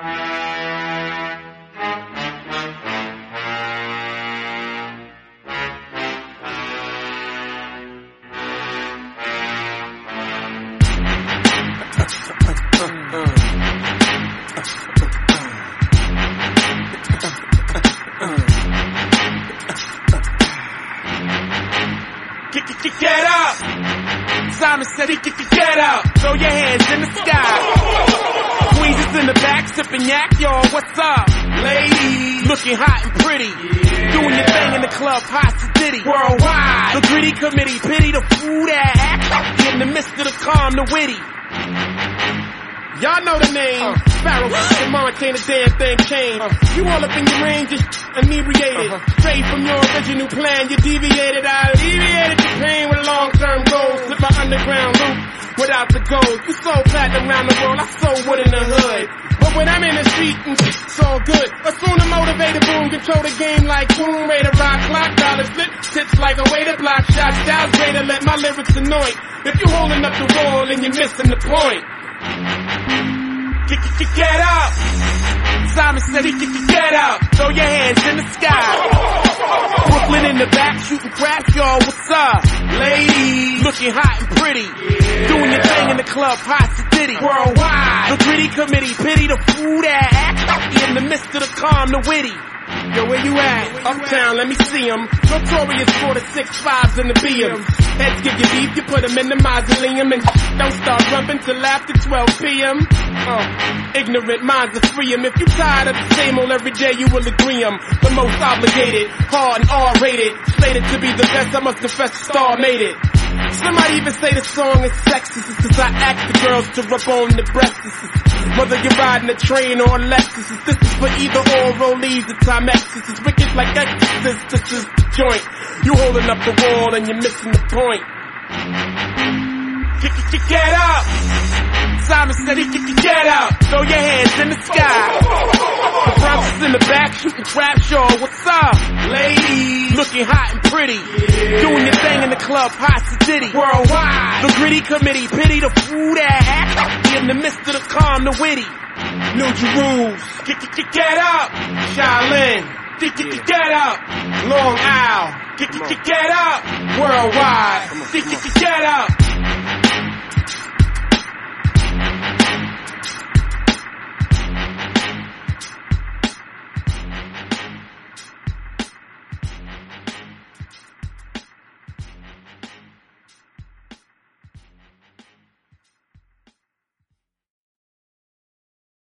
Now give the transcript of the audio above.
Get, up! Simon said he get, get up. Throw your hands in the sky. Queens in the back sipping yak, y'all. What's up? Ladies, looking hot and pretty. Doing your thing in the club, hot to Diddy. Worldwide. The gritty committee, pity the food act. In the midst of the calm, the witty. Y'all know the name. Uh, Pharaoh, uh, Montana, damn thing changed. Uh, you all up in your range, just inebriated. Uh-huh. Straight from your original plan, you deviated. I alleviated your pain with long-term goals. Slip my underground loop without the gold. You sold platinum around the world, I sold wood in the hood. But when I'm in the street, it's all good. Assume the motivated boom, control the game like boom, way to rock, clock, dollar flip, tips like a way to block shots, styles way to let my lyrics anoint. If you holding up the wall and you're missing the point. Get, up. Simon said, get, up. Throw your hands in the sky. Brooklyn in the back shooting craps, y'all. What's up? Ladies, looking hot and pretty. Yeah. Doing your thing in the club, hot to city. Worldwide. The gritty committee, pity the food act. In the midst of the calm, the witty. Yo, where you at? Uptown, let me see them. Notorious for the six fives and the BMs. Heads get your beef, you put them in the mausoleum and don't start rumping till after 12 p.m. Uh, ignorant minds are free em. If you tired of the same old every day, you will agree em. The most obligated, hard and R-rated. Slated to be the best, I must confess the star made it. Somebody even say the song is sexist cause I ask the girls to rub on the breasts. Whether you're riding a train or a Lexus, this is for either or rollies or Timex. This is wicked like Exorcist, this is the joint. You holding up the wall and you're missing the point. Get, up! Simon said he get, get up! Throw your hands in the sky! The is in the back shooting trap show. What's up? Ladies, looking hot and pretty. Yeah. Doing your thing in the club, hot city. Worldwide. The gritty committee, pity the food act. In the midst of the calm, the witty. New rules. Get, get, get, get up. Shaolin. Get, get, get, get up. Long Isle. Get, get, get, get up. Worldwide. Get, get, get, get up.